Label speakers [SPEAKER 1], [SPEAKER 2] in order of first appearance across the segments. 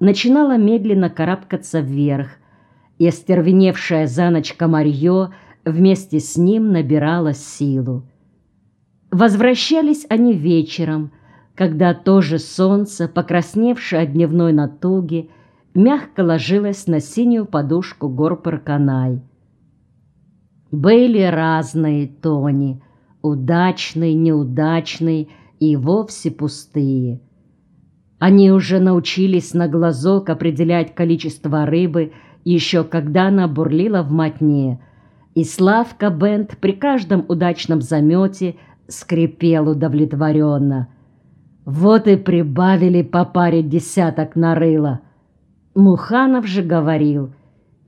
[SPEAKER 1] начинала медленно карабкаться вверх, и остервеневшая за ночь комарье вместе с ним набирала силу. Возвращались они вечером, когда тоже солнце, покрасневшее от дневной натуги, мягко ложилось на синюю подушку гор Парканай. Были разные Тони, удачные, неудачные и вовсе пустые. Они уже научились на глазок определять количество рыбы, еще когда она бурлила в мотне, и Славка Бент при каждом удачном замете скрипел удовлетворенно. Вот и прибавили по паре десяток нарыла. Муханов же говорил,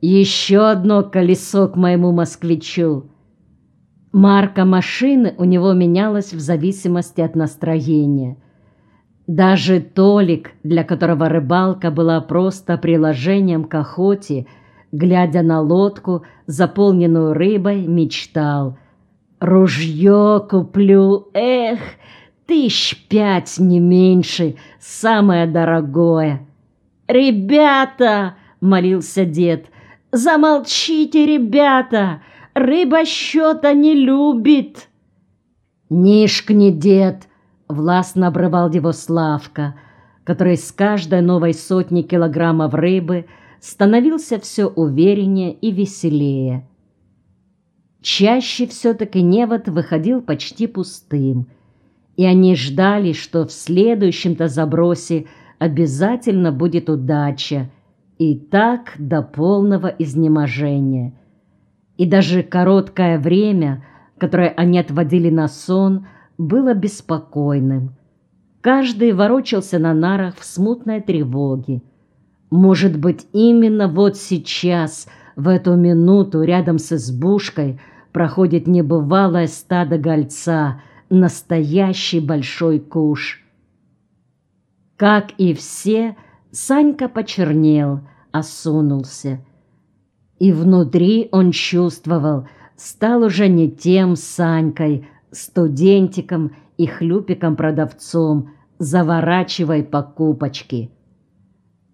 [SPEAKER 1] еще одно колесо к моему москвичу. Марка машины у него менялась в зависимости от настроения. Даже Толик, для которого рыбалка была просто приложением к охоте, глядя на лодку, заполненную рыбой, мечтал. «Ружье куплю, эх, тысяч пять, не меньше, самое дорогое». «Ребята!» — молился дед. «Замолчите, ребята! Рыба счета не любит!» «Нишкни, дед!» — властно обрывал его Славка, который с каждой новой сотни килограммов рыбы становился все увереннее и веселее. Чаще все-таки невод выходил почти пустым, и они ждали, что в следующем-то забросе обязательно будет удача, и так до полного изнеможения. И даже короткое время, которое они отводили на сон, было беспокойным. Каждый ворочался на нарах в смутной тревоге. Может быть, именно вот сейчас, в эту минуту, рядом с избушкой, проходит небывалое стадо гольца, настоящий большой куш. Как и все, Санька почернел, осунулся. И внутри он чувствовал, стал уже не тем Санькой, студентиком и хлюпиком-продавцом, заворачивай покупочки.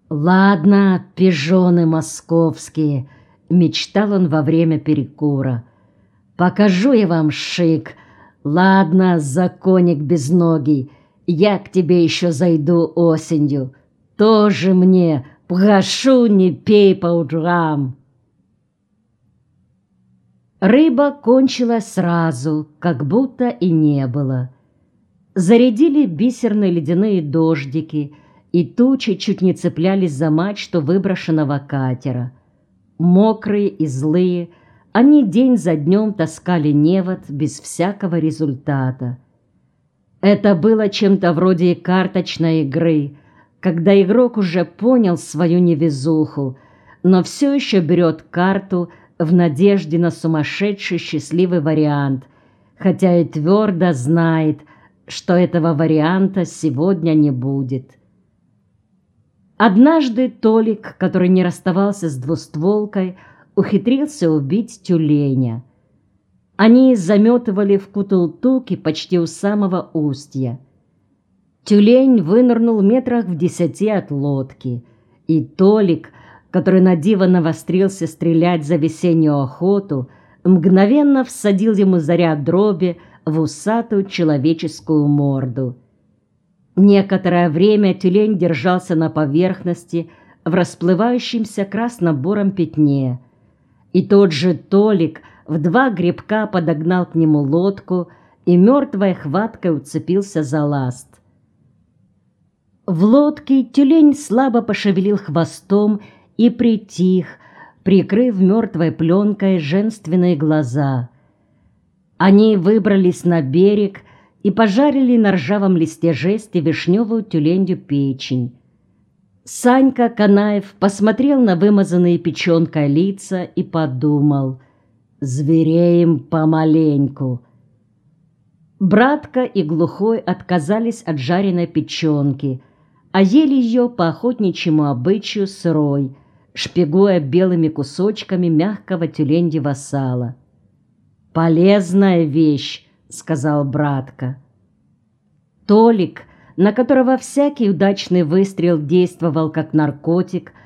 [SPEAKER 1] «Ладно, пижоны московские», — мечтал он во время перекура. «Покажу я вам шик. Ладно, законник безногий, я к тебе еще зайду осенью. Тоже мне Погашу, не пей по утрам. Рыба кончилась сразу, как будто и не было. Зарядили бисерные ледяные дождики, и тучи чуть не цеплялись за мачту выброшенного катера. Мокрые и злые, они день за днем таскали невод без всякого результата. Это было чем-то вроде карточной игры — когда игрок уже понял свою невезуху, но все еще берет карту в надежде на сумасшедший счастливый вариант, хотя и твердо знает, что этого варианта сегодня не будет. Однажды Толик, который не расставался с двустволкой, ухитрился убить тюленя. Они заметывали в Кутултуке почти у самого устья. Тюлень вынырнул метрах в десяти от лодки, и Толик, который на диво навострился стрелять за весеннюю охоту, мгновенно всадил ему заряд дроби в усатую человеческую морду. Некоторое время тюлень держался на поверхности в расплывающемся красно-буром пятне, и тот же Толик в два гребка подогнал к нему лодку и мертвой хваткой уцепился за ласт. В лодке тюлень слабо пошевелил хвостом и притих, прикрыв мертвой пленкой женственные глаза. Они выбрались на берег и пожарили на ржавом листе жести вишневую тюленью печень. Санька Канаев посмотрел на вымазанные печенкой лица и подумал «Звереем помаленьку». Братка и Глухой отказались от жареной печенки – а ели ее по охотничьему обычаю сырой, шпигуя белыми кусочками мягкого тюленьего сала. «Полезная вещь», — сказал братка. Толик, на которого всякий удачный выстрел действовал как наркотик,